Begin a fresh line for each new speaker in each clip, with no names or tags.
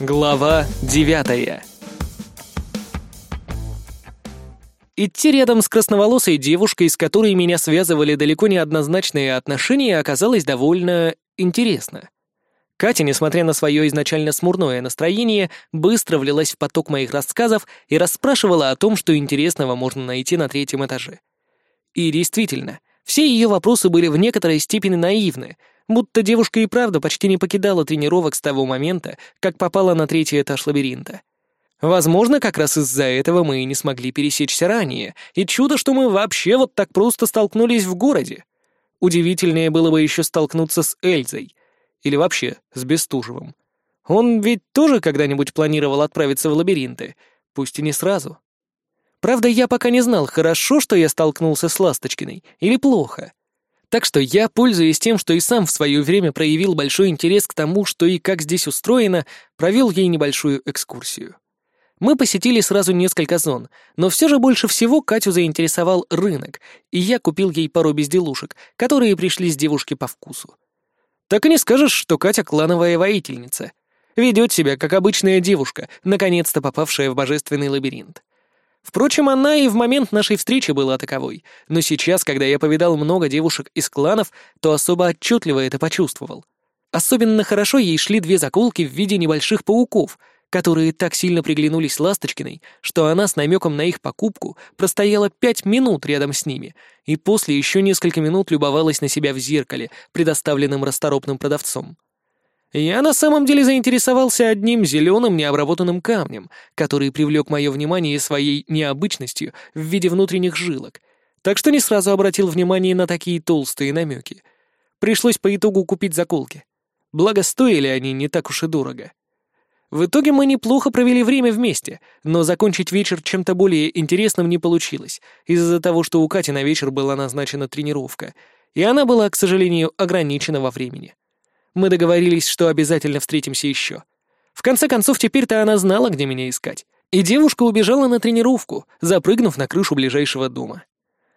Глава девятая Идти рядом с красноволосой девушкой, с которой меня связывали далеко не однозначные отношения, оказалось довольно интересно. Катя, несмотря на свое изначально смурное настроение, быстро влилась в поток моих рассказов и расспрашивала о том, что интересного можно найти на третьем этаже. И действительно, все ее вопросы были в некоторой степени наивны, будто девушка и правда почти не покидала тренировок с того момента, как попала на третий этаж лабиринта. Возможно, как раз из-за этого мы и не смогли пересечься ранее, и чудо, что мы вообще вот так просто столкнулись в городе. Удивительнее было бы еще столкнуться с Эльзой. Или вообще с Бестужевым. Он ведь тоже когда-нибудь планировал отправиться в лабиринты, пусть и не сразу. Правда, я пока не знал, хорошо, что я столкнулся с Ласточкиной, или плохо. Так что я, пользуясь тем, что и сам в свое время проявил большой интерес к тому, что и как здесь устроено, провел ей небольшую экскурсию. Мы посетили сразу несколько зон, но все же больше всего Катю заинтересовал рынок, и я купил ей пару безделушек, которые пришли с девушки по вкусу. Так и не скажешь, что Катя клановая воительница. Ведет себя, как обычная девушка, наконец-то попавшая в божественный лабиринт. Впрочем, она и в момент нашей встречи была таковой, но сейчас, когда я повидал много девушек из кланов, то особо отчетливо это почувствовал. Особенно хорошо ей шли две заколки в виде небольших пауков, которые так сильно приглянулись Ласточкиной, что она с намеком на их покупку простояла пять минут рядом с ними и после еще несколько минут любовалась на себя в зеркале, предоставленным расторопным продавцом. Я на самом деле заинтересовался одним зеленым необработанным камнем, который привлек мое внимание своей необычностью в виде внутренних жилок, так что не сразу обратил внимание на такие толстые намеки. Пришлось по итогу купить заколки. Благо, стоили они не так уж и дорого. В итоге мы неплохо провели время вместе, но закончить вечер чем-то более интересным не получилось, из-за того, что у Кати на вечер была назначена тренировка, и она была, к сожалению, ограничена во времени. Мы договорились, что обязательно встретимся еще. В конце концов, теперь-то она знала, где меня искать. И девушка убежала на тренировку, запрыгнув на крышу ближайшего дома.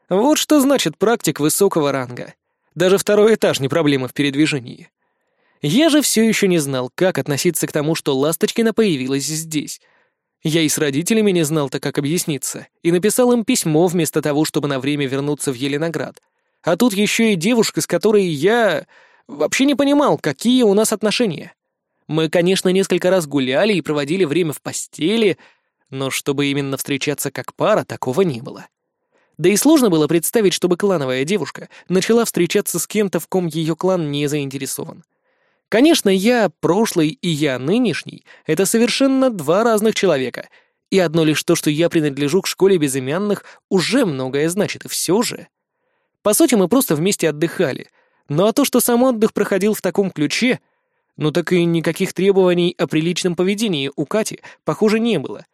Вот что значит практик высокого ранга. Даже второй этаж не проблема в передвижении. Я же все еще не знал, как относиться к тому, что Ласточкина появилась здесь. Я и с родителями не знал-то, как объясниться, и написал им письмо вместо того, чтобы на время вернуться в Еленоград. А тут еще и девушка, с которой я... Вообще не понимал, какие у нас отношения. Мы, конечно, несколько раз гуляли и проводили время в постели, но чтобы именно встречаться как пара, такого не было. Да и сложно было представить, чтобы клановая девушка начала встречаться с кем-то, в ком ее клан не заинтересован. Конечно, я прошлый и я нынешний — это совершенно два разных человека, и одно лишь то, что я принадлежу к школе безымянных, уже многое значит, и все же. По сути, мы просто вместе отдыхали — ну а то, что сам отдых проходил в таком ключе, ну так и никаких требований о приличном поведении у Кати, похоже, не было.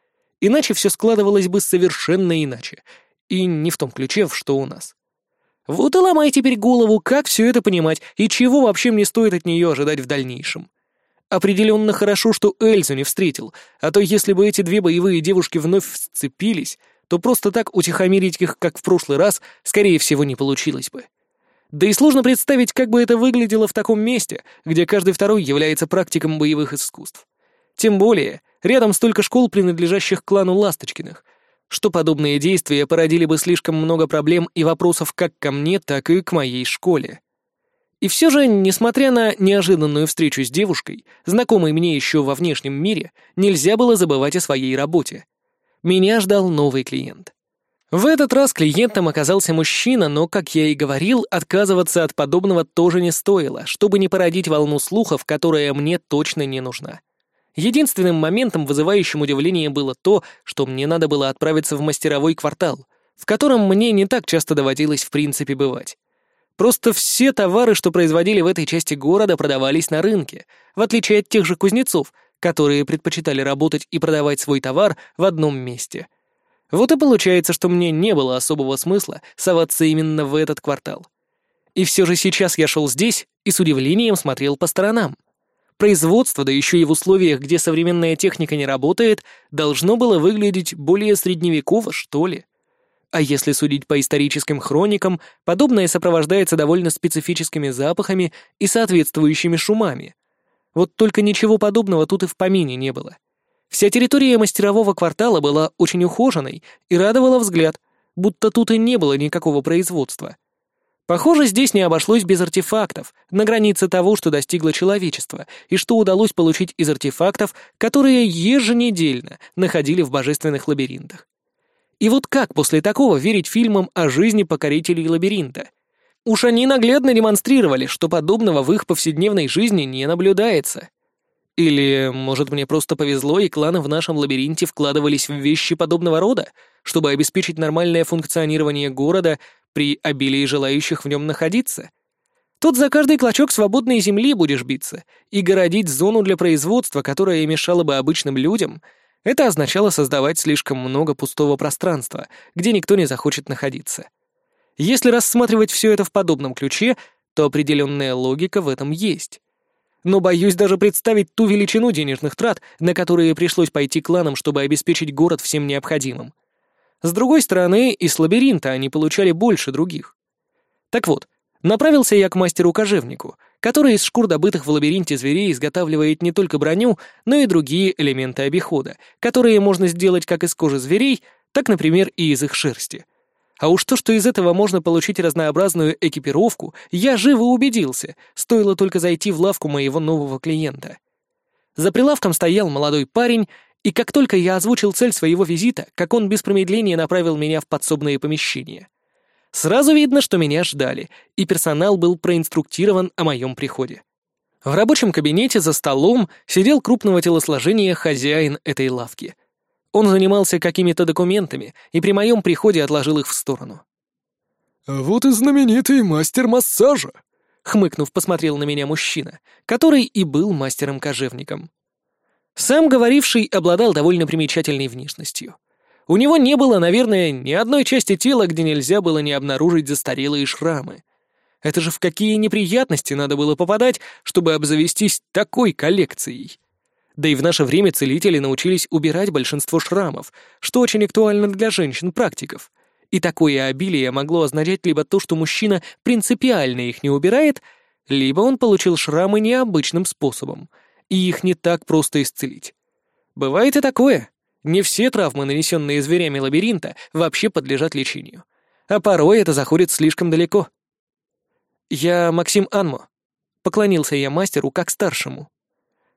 Иначе все складывалось бы совершенно иначе. И не в том ключе, что у нас. Вот и ломай теперь голову, как все это понимать, и чего вообще мне стоит от нее ожидать в дальнейшем. Определенно хорошо, что Эльзу не встретил, а то если бы эти две боевые девушки вновь сцепились, то просто так утихомирить их, как в прошлый раз, скорее всего, не получилось бы. Да и сложно представить, как бы это выглядело в таком месте, где каждый второй является практиком боевых искусств. Тем более, рядом столько школ, принадлежащих клану Ласточкиных, что подобные действия породили бы слишком много проблем и вопросов как ко мне, так и к моей школе. И все же, несмотря на неожиданную встречу с девушкой, знакомой мне еще во внешнем мире, нельзя было забывать о своей работе. Меня ждал новый клиент. В этот раз клиентом оказался мужчина, но, как я и говорил, отказываться от подобного тоже не стоило, чтобы не породить волну слухов, которая мне точно не нужна. Единственным моментом, вызывающим удивление, было то, что мне надо было отправиться в мастеровой квартал, в котором мне не так часто доводилось в принципе бывать. Просто все товары, что производили в этой части города, продавались на рынке, в отличие от тех же кузнецов, которые предпочитали работать и продавать свой товар в одном месте — вот и получается, что мне не было особого смысла соваться именно в этот квартал. И все же сейчас я шел здесь и с удивлением смотрел по сторонам. Производство, да еще и в условиях, где современная техника не работает, должно было выглядеть более средневеково, что ли. А если судить по историческим хроникам, подобное сопровождается довольно специфическими запахами и соответствующими шумами. Вот только ничего подобного тут и в помине не было. Вся территория мастерового квартала была очень ухоженной и радовала взгляд, будто тут и не было никакого производства. Похоже, здесь не обошлось без артефактов, на границе того, что достигло человечество, и что удалось получить из артефактов, которые еженедельно находили в божественных лабиринтах. И вот как после такого верить фильмам о жизни покорителей лабиринта? Уж они наглядно демонстрировали, что подобного в их повседневной жизни не наблюдается. Или, может, мне просто повезло, и кланы в нашем лабиринте вкладывались в вещи подобного рода, чтобы обеспечить нормальное функционирование города при обилии желающих в нем находиться? Тут за каждый клочок свободной земли будешь биться, и городить зону для производства, которая мешала бы обычным людям, это означало создавать слишком много пустого пространства, где никто не захочет находиться. Если рассматривать все это в подобном ключе, то определенная логика в этом есть но боюсь даже представить ту величину денежных трат, на которые пришлось пойти кланам, чтобы обеспечить город всем необходимым. С другой стороны, из лабиринта они получали больше других. Так вот, направился я к мастеру-кожевнику, который из шкур добытых в лабиринте зверей изготавливает не только броню, но и другие элементы обихода, которые можно сделать как из кожи зверей, так, например, и из их шерсти — а уж то, что из этого можно получить разнообразную экипировку, я живо убедился, стоило только зайти в лавку моего нового клиента. За прилавком стоял молодой парень, и как только я озвучил цель своего визита, как он без промедления направил меня в подсобные помещения. Сразу видно, что меня ждали, и персонал был проинструктирован о моем приходе. В рабочем кабинете за столом сидел крупного телосложения хозяин этой лавки — он занимался какими-то документами и при моем приходе отложил их в сторону.
«А вот и знаменитый мастер массажа!» — хмыкнув, посмотрел на меня мужчина, который и был мастером-кожевником.
Сам говоривший обладал довольно примечательной внешностью. У него не было, наверное, ни одной части тела, где нельзя было не обнаружить застарелые шрамы. Это же в какие неприятности надо было попадать, чтобы обзавестись такой коллекцией. Да и в наше время целители научились убирать большинство шрамов, что очень актуально для женщин-практиков. И такое обилие могло означать либо то, что мужчина принципиально их не убирает, либо он получил шрамы необычным способом, и их не так просто исцелить. Бывает и такое. Не все травмы, нанесенные зверями лабиринта, вообще подлежат лечению. А порой это заходит слишком далеко. «Я Максим Анмо», — поклонился я мастеру как старшему.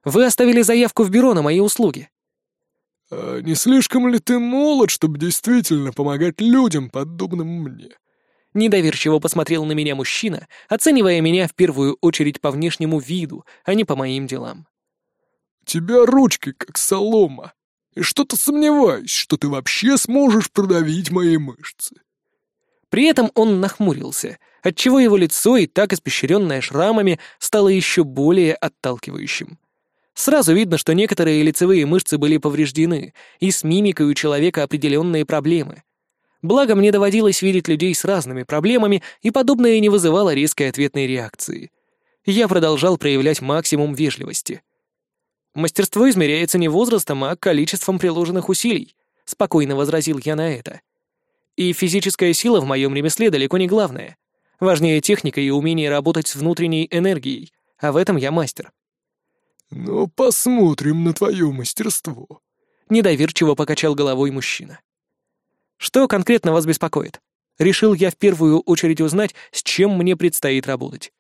Вы оставили заявку в бюро на мои услуги».
«А не слишком ли ты молод, чтобы действительно помогать людям, подобным мне?»
Недоверчиво посмотрел на меня мужчина, оценивая меня в первую очередь по внешнему виду, а не по моим делам.
«У тебя ручки как солома, и что-то сомневаюсь, что ты вообще сможешь продавить мои мышцы».
При этом он нахмурился, отчего его лицо, и так испещренное шрамами, стало еще более отталкивающим. Сразу видно, что некоторые лицевые мышцы были повреждены, и с мимикой у человека определенные проблемы. Благо, мне доводилось видеть людей с разными проблемами, и подобное не вызывало резкой ответной реакции. Я продолжал проявлять максимум вежливости. «Мастерство измеряется не возрастом, а количеством приложенных усилий», — спокойно возразил я на это. «И физическая сила в моем ремесле далеко не главное. Важнее техника и умение работать с внутренней энергией, а в этом я мастер».
«Ну, посмотрим на твое мастерство», —
недоверчиво покачал головой мужчина. «Что конкретно вас беспокоит? Решил я в первую очередь узнать, с чем мне предстоит работать».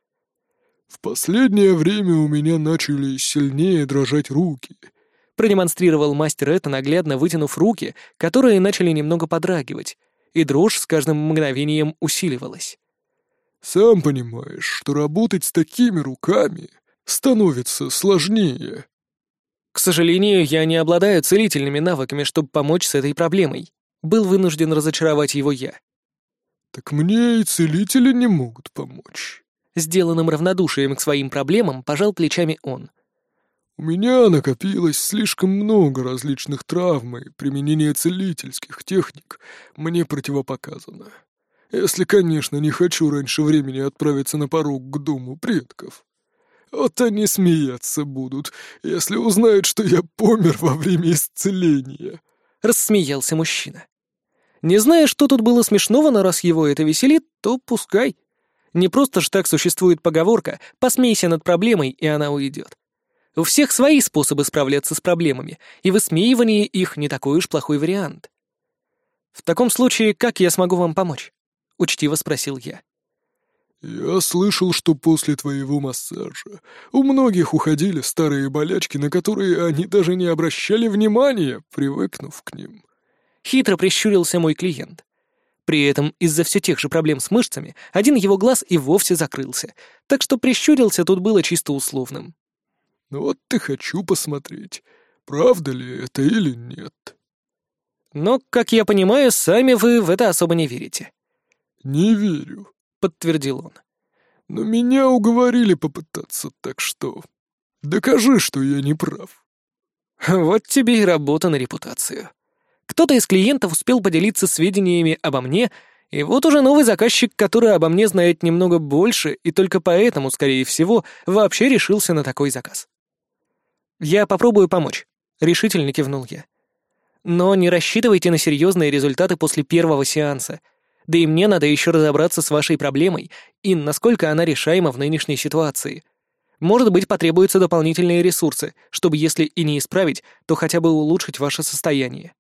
«В последнее время у меня начали сильнее дрожать руки», —
продемонстрировал мастер это, наглядно вытянув руки, которые начали немного подрагивать, и дрожь с каждым мгновением усиливалась.
«Сам понимаешь, что работать с такими руками становится сложнее.
К сожалению, я не обладаю целительными навыками, чтобы помочь с этой проблемой. Был вынужден разочаровать его я.
Так мне и целители не могут помочь.
Сделанным равнодушием к своим проблемам пожал плечами он.
У меня накопилось слишком много различных травм, и применение целительских техник мне противопоказано. Если, конечно, не хочу раньше времени отправиться на порог к дому предков. Вот они смеяться будут, если узнают, что я помер во время исцеления», —
рассмеялся мужчина. «Не знаю, что тут было смешного, но раз его это веселит, то пускай. Не просто ж так существует поговорка «посмейся над проблемой, и она уйдет». У всех свои способы справляться с проблемами, и высмеивание их не такой уж плохой вариант. «В таком случае, как я смогу вам помочь?» — учтиво спросил я.
«Я слышал, что после твоего массажа у многих уходили старые болячки, на которые они даже не обращали внимания, привыкнув к ним».
Хитро прищурился мой клиент. При этом из-за все тех же проблем с мышцами один его глаз и вовсе закрылся, так что прищурился тут было чисто условным.
«Ну «Вот ты хочу посмотреть, правда ли это или нет».
«Но, как я понимаю, сами вы в это особо не верите».
«Не верю»,
подтвердил он.
«Но меня уговорили попытаться, так что... Докажи, что я не прав».
Вот тебе и работа на репутацию. Кто-то из клиентов успел поделиться сведениями обо мне, и вот уже новый заказчик, который обо мне знает немного больше, и только поэтому, скорее всего, вообще решился на такой заказ. «Я попробую помочь», — решительно кивнул я. «Но не рассчитывайте на серьезные результаты после первого сеанса. Да и мне надо еще разобраться с вашей проблемой и насколько она решаема в нынешней ситуации. Может быть, потребуются дополнительные ресурсы, чтобы, если и не исправить, то хотя бы улучшить ваше состояние.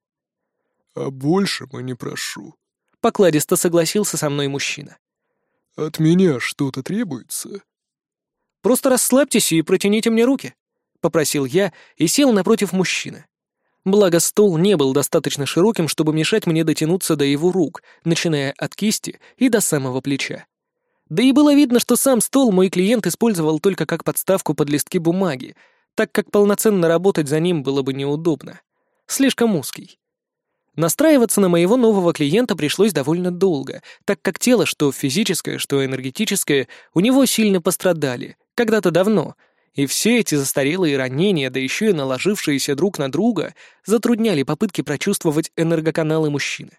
«А больше мы не прошу», —
покладисто согласился со мной мужчина.
«От меня что-то требуется?»
«Просто расслабьтесь и протяните мне руки», — попросил я и сел напротив мужчины. Благо, стол не был достаточно широким, чтобы мешать мне дотянуться до его рук, начиная от кисти и до самого плеча. Да и было видно, что сам стол мой клиент использовал только как подставку под листки бумаги, так как полноценно работать за ним было бы неудобно. Слишком узкий. Настраиваться на моего нового клиента пришлось довольно долго, так как тело, что физическое, что энергетическое, у него сильно пострадали, когда-то давно — и все эти застарелые ранения, да еще и наложившиеся друг на друга, затрудняли попытки прочувствовать энергоканалы мужчины.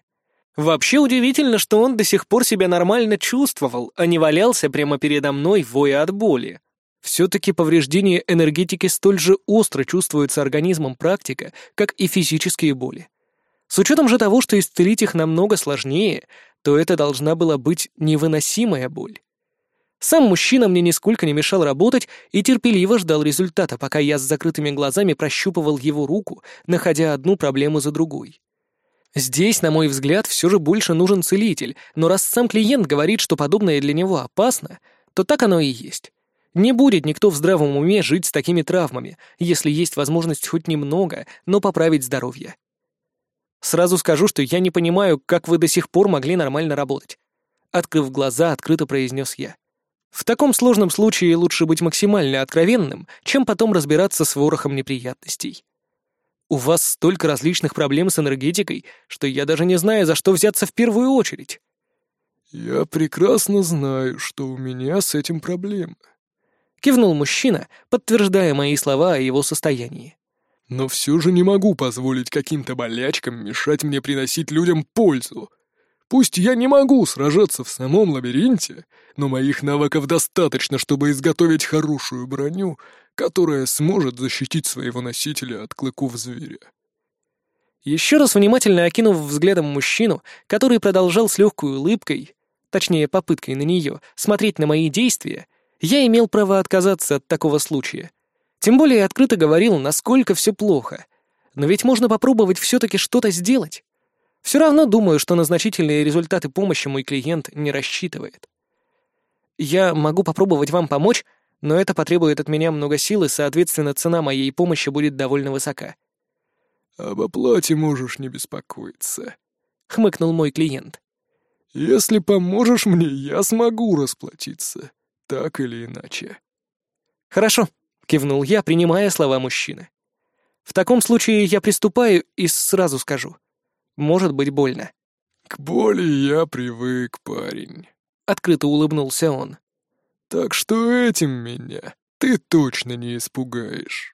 Вообще удивительно, что он до сих пор себя нормально чувствовал, а не валялся прямо передо мной, воя от боли. Все-таки повреждение энергетики столь же остро чувствуется организмом практика, как и физические боли. С учетом же того, что исцелить их намного сложнее, то это должна была быть невыносимая боль. Сам мужчина мне нисколько не мешал работать и терпеливо ждал результата, пока я с закрытыми глазами прощупывал его руку, находя одну проблему за другой. Здесь, на мой взгляд, все же больше нужен целитель, но раз сам клиент говорит, что подобное для него опасно, то так оно и есть. Не будет никто в здравом уме жить с такими травмами, если есть возможность хоть немного, но поправить здоровье. Сразу скажу, что я не понимаю, как вы до сих пор могли нормально работать. Открыв глаза, открыто произнес я. В таком сложном случае лучше быть максимально откровенным, чем потом разбираться с ворохом неприятностей. У вас столько различных проблем с энергетикой, что я даже не знаю, за что взяться в первую очередь.
Я прекрасно знаю, что у меня с этим проблемы.
Кивнул мужчина, подтверждая мои слова о его состоянии.
Но все же не могу позволить каким-то болячкам мешать мне приносить людям пользу. Пусть я не могу сражаться в самом лабиринте, но моих навыков достаточно, чтобы изготовить хорошую броню, которая сможет защитить своего носителя от клыков зверя.
Еще раз внимательно окинув взглядом мужчину, который продолжал с легкой улыбкой, точнее попыткой на нее, смотреть на мои действия, я имел право отказаться от такого случая. Тем более открыто говорил, насколько все плохо. Но ведь можно попробовать все-таки что-то сделать. Все равно думаю, что на значительные результаты помощи мой клиент не рассчитывает. Я могу попробовать вам помочь, но это потребует от меня много сил, и, соответственно, цена моей помощи будет довольно высока.
«Об оплате можешь не беспокоиться», — хмыкнул
мой клиент.
«Если поможешь мне, я смогу расплатиться, так или иначе».
«Хорошо», — кивнул я, принимая слова мужчины. «В таком случае я приступаю и сразу скажу может быть больно.
«К боли я привык, парень», —
открыто улыбнулся он.
«Так что этим меня ты точно не испугаешь».